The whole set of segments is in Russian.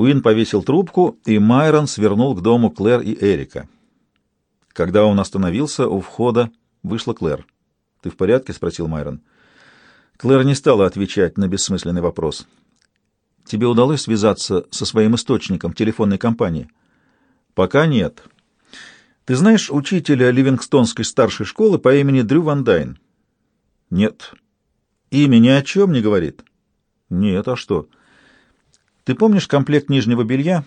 Уин повесил трубку, и Майрон свернул к дому Клэр и Эрика. Когда он остановился у входа, вышла Клэр. «Ты в порядке?» — спросил Майрон. Клэр не стала отвечать на бессмысленный вопрос. «Тебе удалось связаться со своим источником телефонной компании?» «Пока нет. Ты знаешь учителя Ливингстонской старшей школы по имени Дрю Ван Дайн?» «Нет». «Имя ни о чем не говорит?» «Нет, а что?» «Ты помнишь комплект нижнего белья,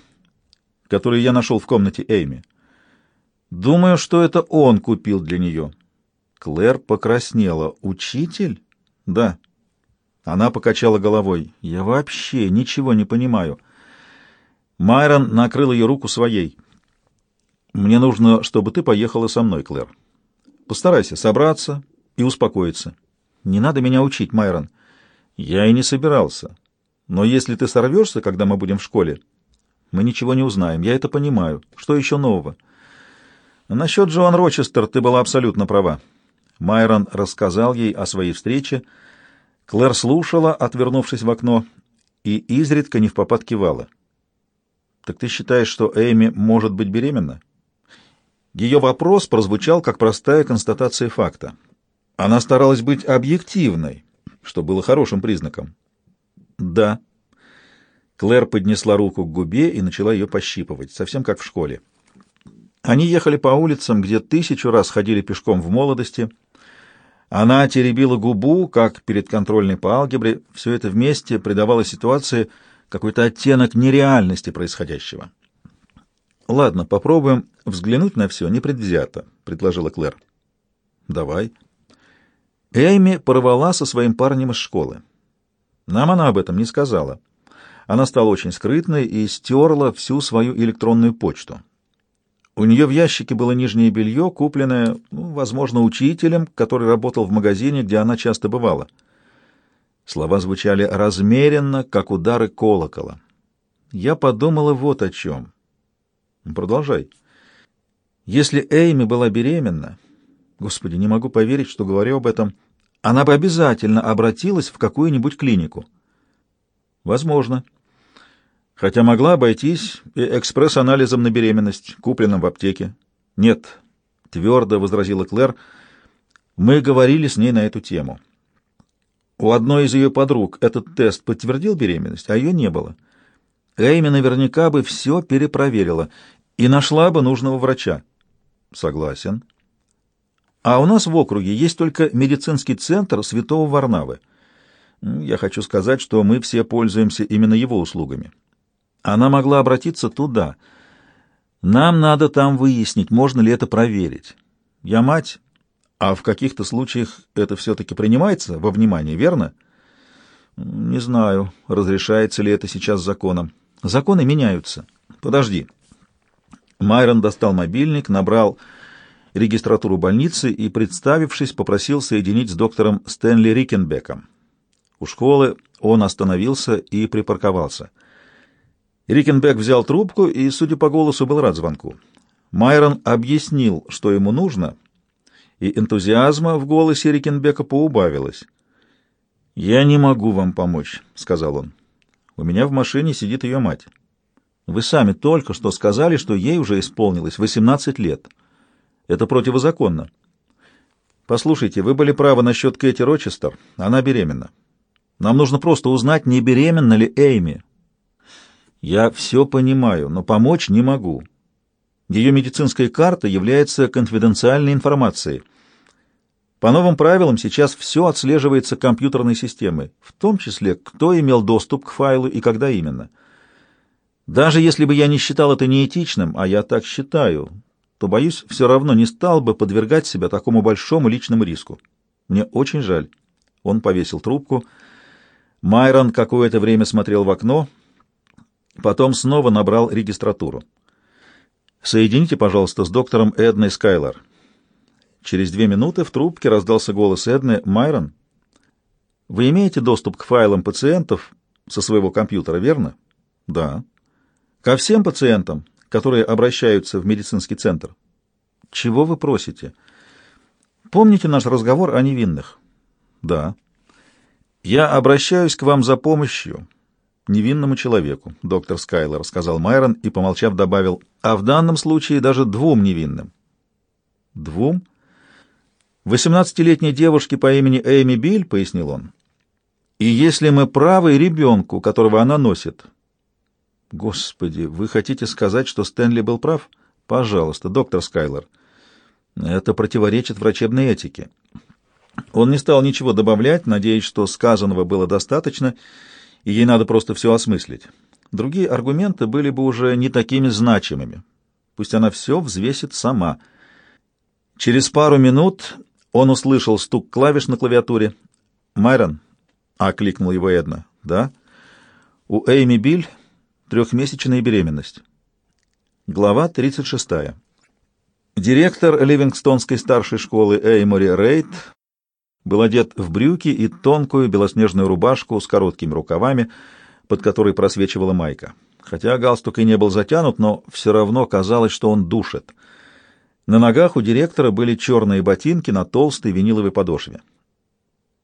который я нашел в комнате Эйми?» «Думаю, что это он купил для нее». Клэр покраснела. «Учитель?» «Да». Она покачала головой. «Я вообще ничего не понимаю». Майрон накрыл ее руку своей. «Мне нужно, чтобы ты поехала со мной, Клэр. Постарайся собраться и успокоиться. Не надо меня учить, Майрон. Я и не собирался. Но если ты сорвешься, когда мы будем в школе, мы ничего не узнаем. Я это понимаю. Что еще нового?» «Насчет Джоан Рочестер ты была абсолютно права. Майрон рассказал ей о своей встрече. Клэр слушала, отвернувшись в окно, и изредка не в попад кивала. «Так ты считаешь, что Эйми может быть беременна?» Ее вопрос прозвучал как простая констатация факта. Она старалась быть объективной, что было хорошим признаком. «Да». Клэр поднесла руку к губе и начала ее пощипывать, совсем как в школе. Они ехали по улицам, где тысячу раз ходили пешком в молодости — она теребила губу, как перед контрольной по алгебре. Все это вместе придавало ситуации какой-то оттенок нереальности происходящего. «Ладно, попробуем взглянуть на все непредвзято», — предложила Клэр. «Давай». Эйми порвала со своим парнем из школы. Нам она об этом не сказала. Она стала очень скрытной и стерла всю свою электронную почту. У нее в ящике было нижнее белье, купленное, ну, возможно, учителем, который работал в магазине, где она часто бывала. Слова звучали размеренно, как удары колокола. Я подумала вот о чем. Продолжай. Если Эйми была беременна, господи, не могу поверить, что говорю об этом, она бы обязательно обратилась в какую-нибудь клинику. Возможно хотя могла обойтись экспресс-анализом на беременность, купленным в аптеке. «Нет», — твердо возразила Клэр, — «мы говорили с ней на эту тему. У одной из ее подруг этот тест подтвердил беременность, а ее не было. Эйми наверняка бы все перепроверила и нашла бы нужного врача». «Согласен». «А у нас в округе есть только медицинский центр Святого Варнавы. Я хочу сказать, что мы все пользуемся именно его услугами». Она могла обратиться туда. Нам надо там выяснить, можно ли это проверить. Я мать, а в каких-то случаях это все-таки принимается во внимание, верно? Не знаю, разрешается ли это сейчас законом. Законы меняются. Подожди. Майрон достал мобильник, набрал регистратуру больницы и, представившись, попросил соединить с доктором Стэнли Рикенбеком. У школы он остановился и припарковался — Рикенбек взял трубку и, судя по голосу, был рад звонку. Майрон объяснил, что ему нужно, и энтузиазма в голосе Рикенбека поубавилось. «Я не могу вам помочь», — сказал он. «У меня в машине сидит ее мать. Вы сами только что сказали, что ей уже исполнилось 18 лет. Это противозаконно. Послушайте, вы были правы насчет Кэти Рочестер. Она беременна. Нам нужно просто узнать, не беременна ли Эйми. Я все понимаю, но помочь не могу. Ее медицинская карта является конфиденциальной информацией. По новым правилам сейчас все отслеживается компьютерной системой, в том числе, кто имел доступ к файлу и когда именно. Даже если бы я не считал это неэтичным, а я так считаю, то, боюсь, все равно не стал бы подвергать себя такому большому личному риску. Мне очень жаль. Он повесил трубку. Майрон какое-то время смотрел в окно — Потом снова набрал регистратуру. «Соедините, пожалуйста, с доктором Эдной Скайлар». Через две минуты в трубке раздался голос Эдны «Майрон, вы имеете доступ к файлам пациентов со своего компьютера, верно?» «Да». «Ко всем пациентам, которые обращаются в медицинский центр?» «Чего вы просите?» «Помните наш разговор о невинных?» «Да». «Я обращаюсь к вам за помощью» невинному человеку, доктор Скайлер, — сказал Майрон и, помолчав, добавил, — а в данном случае даже двум невинным. Двум? Восемнадцатилетней девушке по имени Эйми Биль, — пояснил он. И если мы правы, ребенку, которого она носит. Господи, вы хотите сказать, что Стэнли был прав? Пожалуйста, доктор Скайлер. Это противоречит врачебной этике. Он не стал ничего добавлять, надеясь, что сказанного было достаточно, и ей надо просто все осмыслить. Другие аргументы были бы уже не такими значимыми. Пусть она все взвесит сама. Через пару минут он услышал стук клавиш на клавиатуре. «Майрон», — окликнул его Эдна, — «да?» «У Эйми Биль трехмесячная беременность». Глава 36. Директор Ливингстонской старшей школы Эймори Рейд был одет в брюки и тонкую белоснежную рубашку с короткими рукавами, под которой просвечивала майка. Хотя галстук и не был затянут, но все равно казалось, что он душит. На ногах у директора были черные ботинки на толстой виниловой подошве.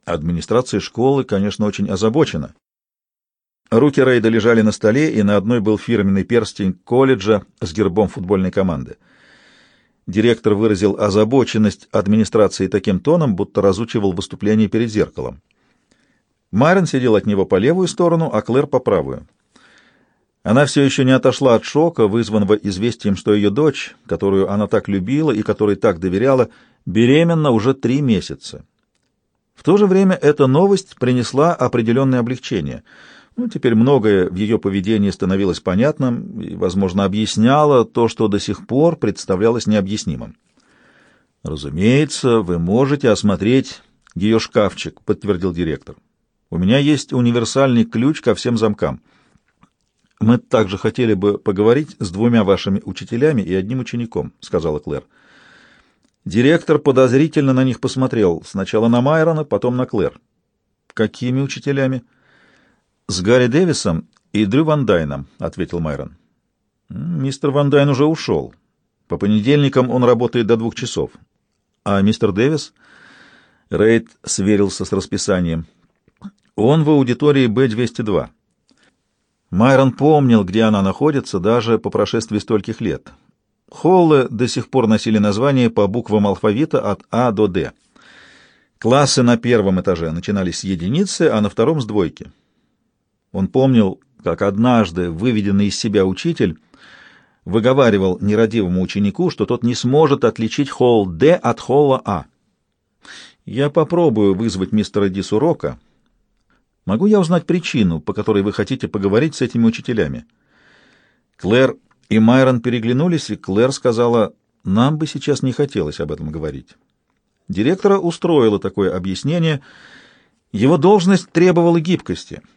Администрация школы, конечно, очень озабочена. Руки Рейда лежали на столе, и на одной был фирменный перстень колледжа с гербом футбольной команды — Директор выразил озабоченность администрации таким тоном, будто разучивал выступление перед зеркалом. Марин сидел от него по левую сторону, а Клэр по правую. Она все еще не отошла от шока, вызванного известием, что ее дочь, которую она так любила и которой так доверяла, беременна уже три месяца. В то же время эта новость принесла определенное облегчение — ну, теперь многое в ее поведении становилось понятным и, возможно, объясняло то, что до сих пор представлялось необъяснимым. «Разумеется, вы можете осмотреть ее шкафчик», — подтвердил директор. «У меня есть универсальный ключ ко всем замкам. Мы также хотели бы поговорить с двумя вашими учителями и одним учеником», — сказала Клэр. Директор подозрительно на них посмотрел, сначала на Майрона, потом на Клэр. «Какими учителями?» «С Гарри Дэвисом и Дрю Ван Дайном», — ответил Майрон. «Мистер Ван Дайн уже ушел. По понедельникам он работает до двух часов. А мистер Дэвис?» Рейд сверился с расписанием. «Он в аудитории Б-202». Майрон помнил, где она находится, даже по прошествии стольких лет. Холлы до сих пор носили название по буквам алфавита от А до Д. Классы на первом этаже начинались с единицы, а на втором — с двойки. Он помнил, как однажды выведенный из себя учитель выговаривал нерадивому ученику, что тот не сможет отличить холл Д от холла А. «Я попробую вызвать мистера Ди с урока. Могу я узнать причину, по которой вы хотите поговорить с этими учителями?» Клэр и Майрон переглянулись, и Клэр сказала, «Нам бы сейчас не хотелось об этом говорить». Директора устроило такое объяснение. Его должность требовала гибкости —